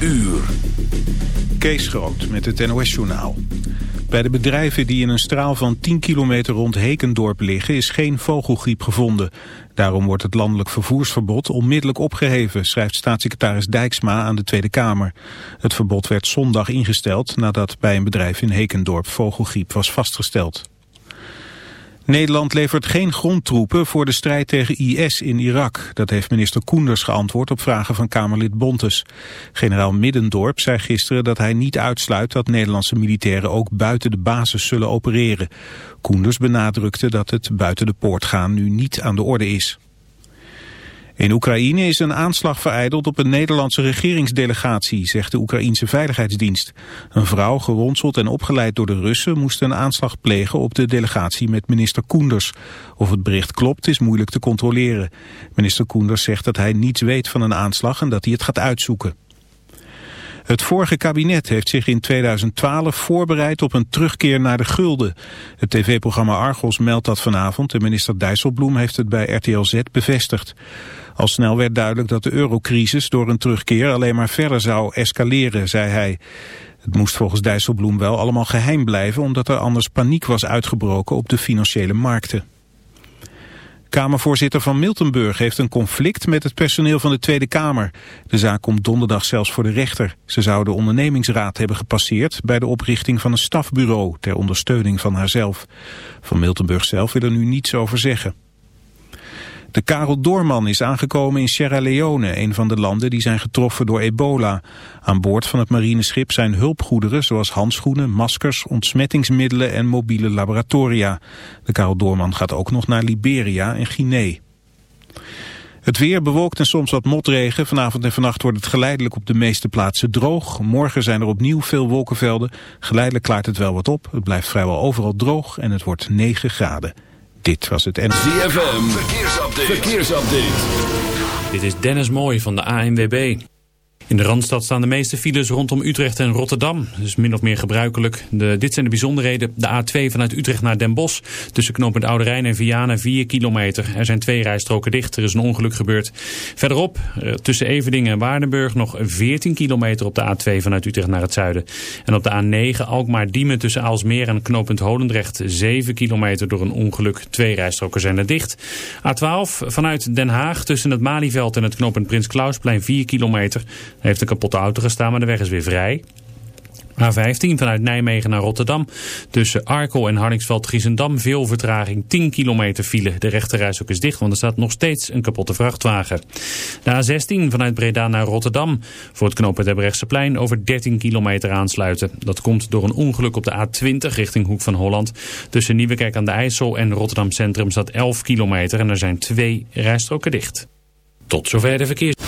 Uur. Kees Groot met het NOS-journaal. Bij de bedrijven die in een straal van 10 kilometer rond Hekendorp liggen... is geen vogelgriep gevonden. Daarom wordt het landelijk vervoersverbod onmiddellijk opgeheven... schrijft staatssecretaris Dijksma aan de Tweede Kamer. Het verbod werd zondag ingesteld nadat bij een bedrijf in Hekendorp vogelgriep was vastgesteld. Nederland levert geen grondtroepen voor de strijd tegen IS in Irak. Dat heeft minister Koenders geantwoord op vragen van Kamerlid Bontes. Generaal Middendorp zei gisteren dat hij niet uitsluit dat Nederlandse militairen ook buiten de basis zullen opereren. Koenders benadrukte dat het buiten de poort gaan nu niet aan de orde is. In Oekraïne is een aanslag vereideld op een Nederlandse regeringsdelegatie, zegt de Oekraïense Veiligheidsdienst. Een vrouw, geronseld en opgeleid door de Russen, moest een aanslag plegen op de delegatie met minister Koenders. Of het bericht klopt is moeilijk te controleren. Minister Koenders zegt dat hij niets weet van een aanslag en dat hij het gaat uitzoeken. Het vorige kabinet heeft zich in 2012 voorbereid op een terugkeer naar de gulden. Het tv-programma Argos meldt dat vanavond en minister Dijsselbloem heeft het bij RTL Z bevestigd. Al snel werd duidelijk dat de eurocrisis door een terugkeer alleen maar verder zou escaleren, zei hij. Het moest volgens Dijsselbloem wel allemaal geheim blijven omdat er anders paniek was uitgebroken op de financiële markten. Kamervoorzitter van Miltenburg heeft een conflict met het personeel van de Tweede Kamer. De zaak komt donderdag zelfs voor de rechter. Ze zou de ondernemingsraad hebben gepasseerd bij de oprichting van een stafbureau ter ondersteuning van haarzelf. Van Miltenburg zelf wil er nu niets over zeggen. De Karel Doorman is aangekomen in Sierra Leone, een van de landen die zijn getroffen door ebola. Aan boord van het marineschip zijn hulpgoederen zoals handschoenen, maskers, ontsmettingsmiddelen en mobiele laboratoria. De Karel Doorman gaat ook nog naar Liberia en Guinea. Het weer bewolkt en soms wat motregen. Vanavond en vannacht wordt het geleidelijk op de meeste plaatsen droog. Morgen zijn er opnieuw veel wolkenvelden. Geleidelijk klaart het wel wat op. Het blijft vrijwel overal droog en het wordt 9 graden. Dit was het en... ZFM, verkeersupdate. verkeersupdate. Dit is Dennis Mooij van de ANWB. In de Randstad staan de meeste files rondom Utrecht en Rotterdam. Is min of meer gebruikelijk. De, dit zijn de bijzonderheden. De A2 vanuit Utrecht naar Den Bosch. Tussen knooppunt Oude Rijn en Vianen 4 kilometer. Er zijn twee rijstroken dicht. Er is een ongeluk gebeurd. Verderop, eh, tussen Everdingen en Waardenburg nog 14 kilometer op de A2 vanuit Utrecht naar het zuiden. En op de A9 Alkmaar-Diemen tussen Aalsmeer en knooppunt Holendrecht 7 kilometer door een ongeluk. Twee rijstroken zijn er dicht. A12 vanuit Den Haag tussen het Malieveld en het knooppunt Prins Klausplein 4 kilometer heeft een kapotte auto gestaan, maar de weg is weer vrij. A15 vanuit Nijmegen naar Rotterdam. Tussen Arkel en Hardingsveld-Giezendam veel vertraging. 10 kilometer file. De rechterreis ook is dicht, want er staat nog steeds een kapotte vrachtwagen. De A16 vanuit Breda naar Rotterdam. Voor het knooppunt plein over 13 kilometer aansluiten. Dat komt door een ongeluk op de A20 richting Hoek van Holland. Tussen Nieuwekerk aan de IJssel en Rotterdam Centrum staat 11 kilometer en er zijn twee rijstroken dicht. Tot zover de verkeers.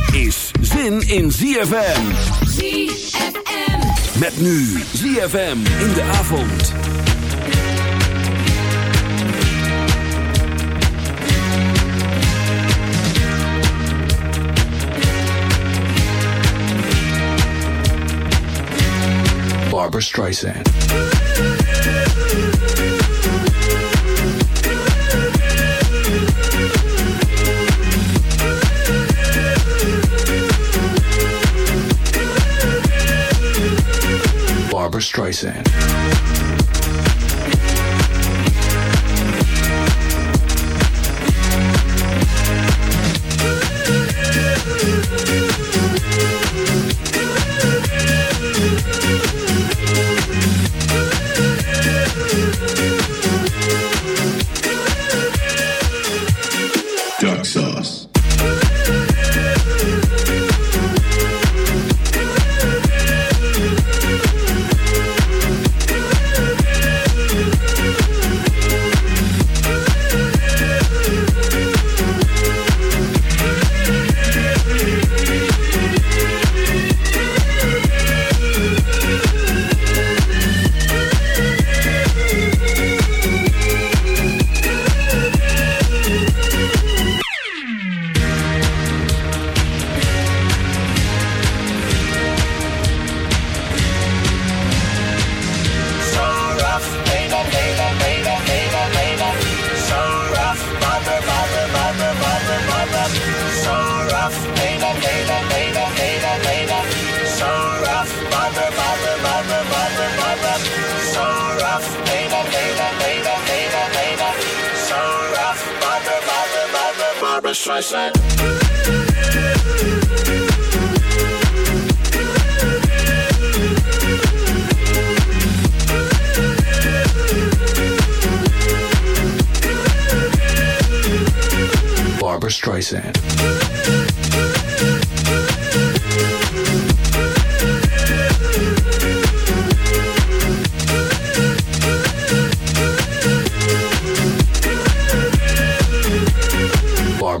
is zin in ZFM. ZFM. Met nu ZFM in de avond. Barbara Streisand. Barbara Streisand.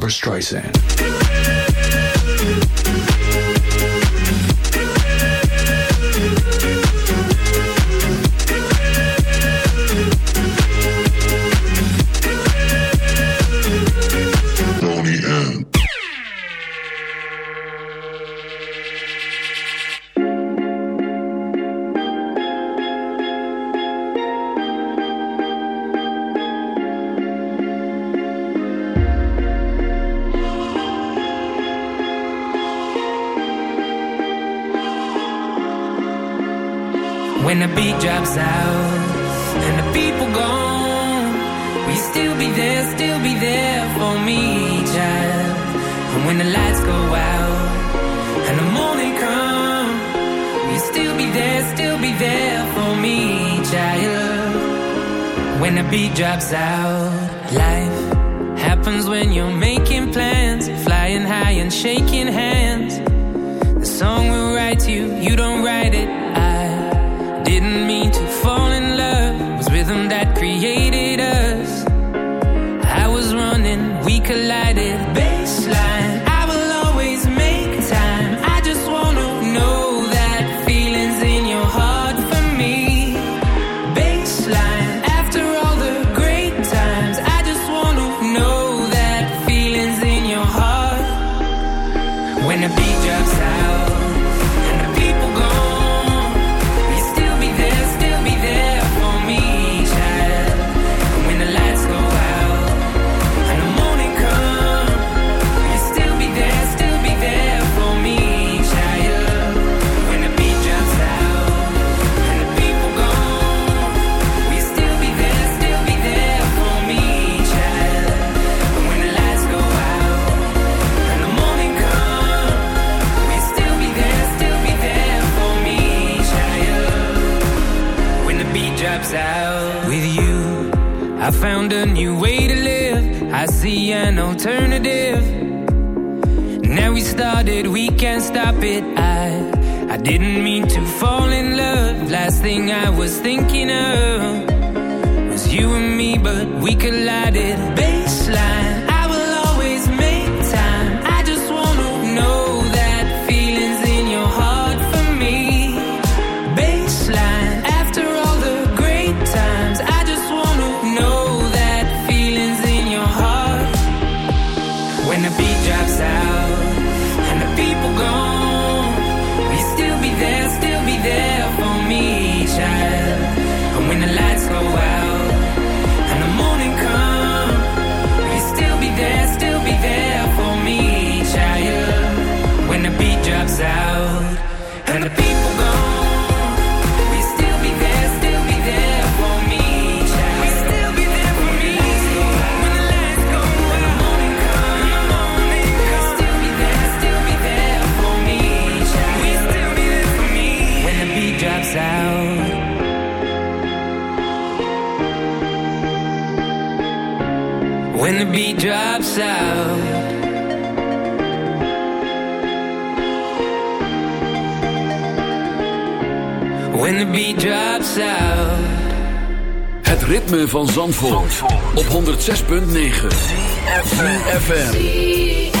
Barbara Streisand. didn't drops out. Het ritme van Zandvoort, op 106.9 FM.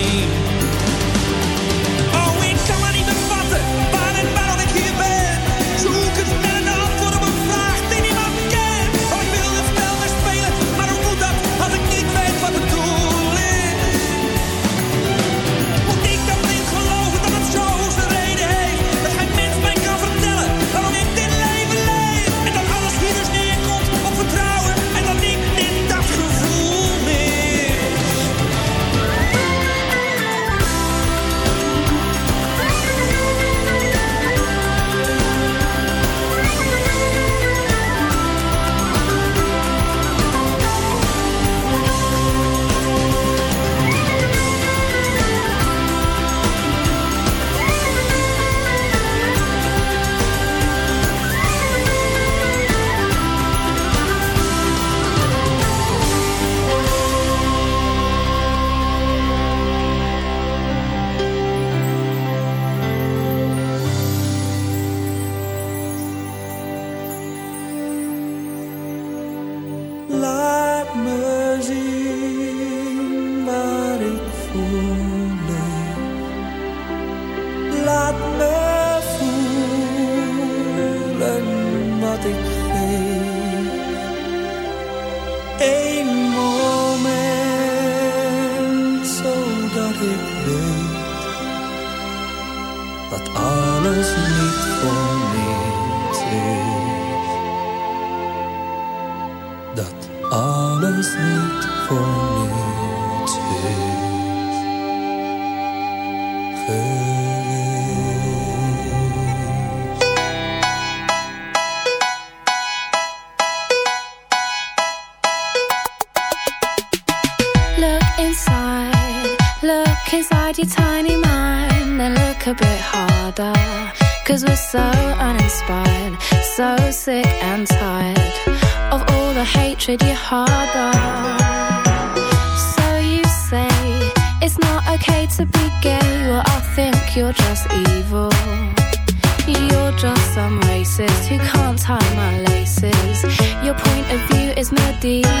Look inside, look inside your tiny mind and look a bit harder. Cause we're so uninspired, so sick and tired of all the hatred you harbor. Is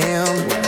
am.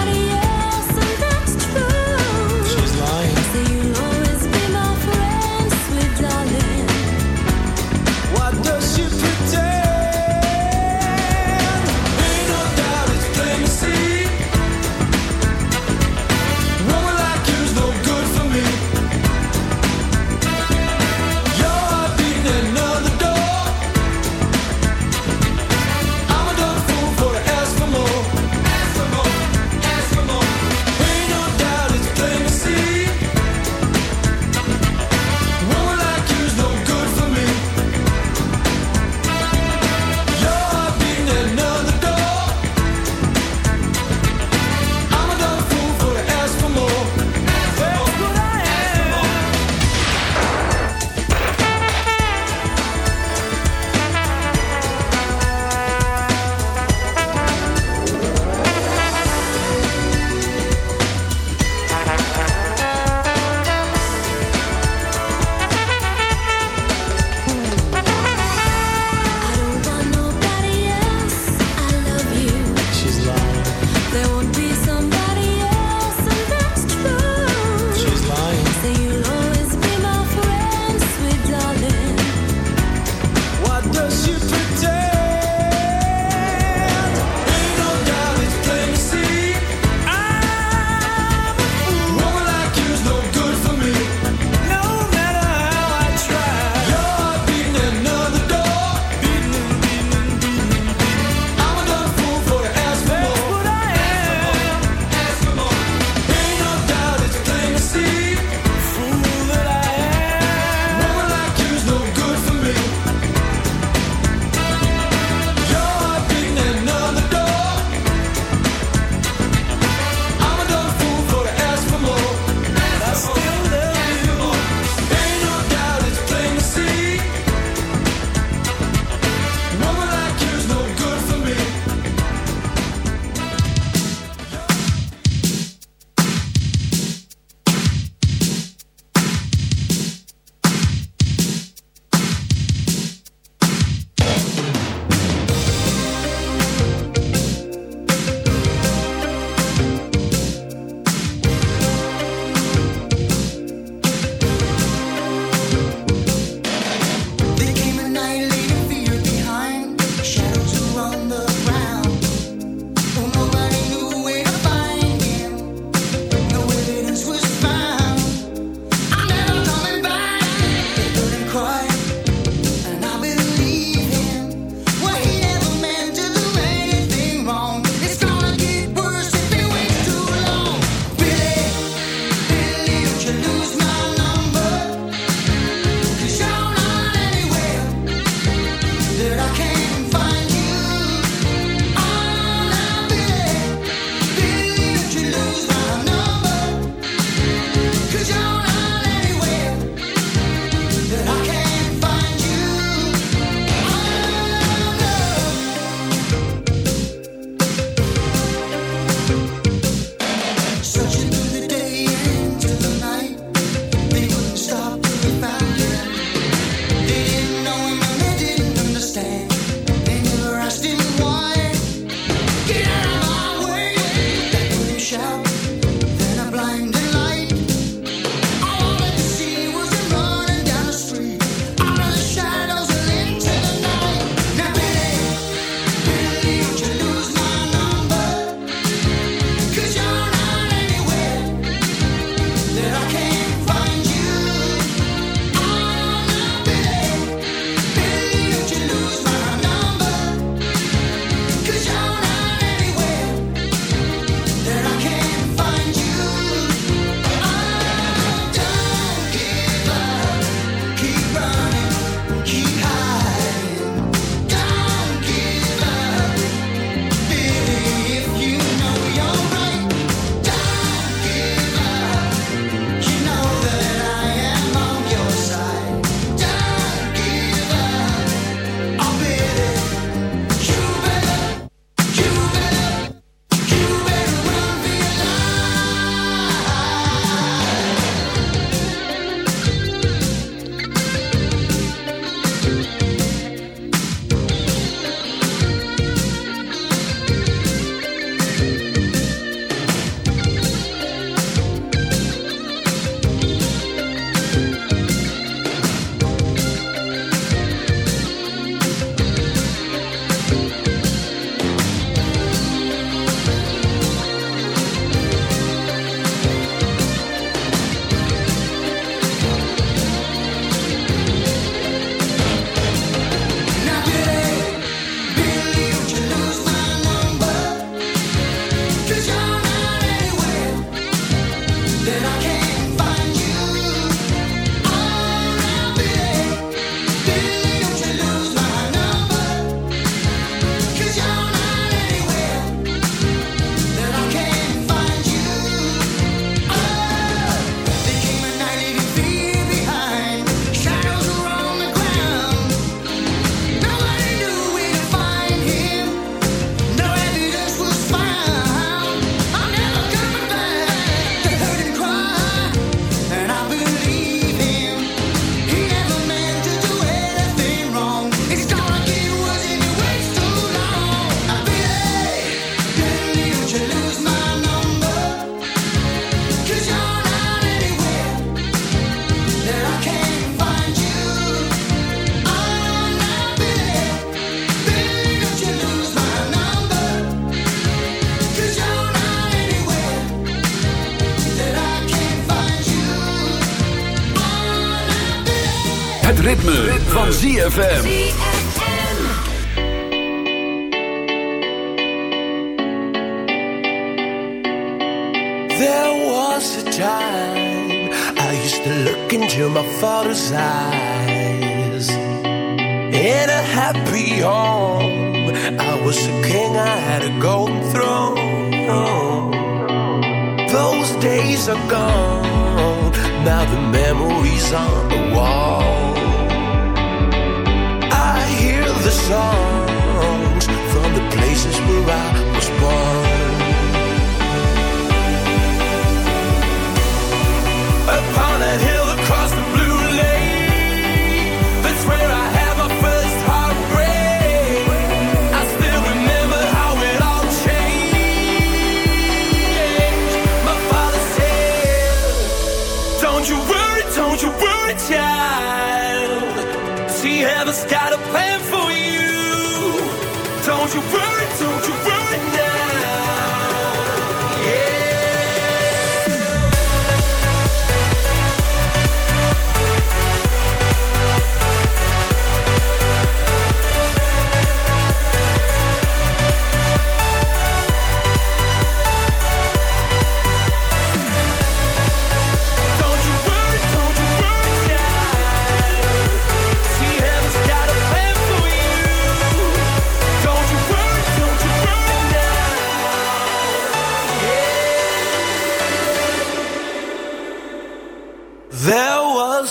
ZFM.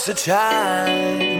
comes the time.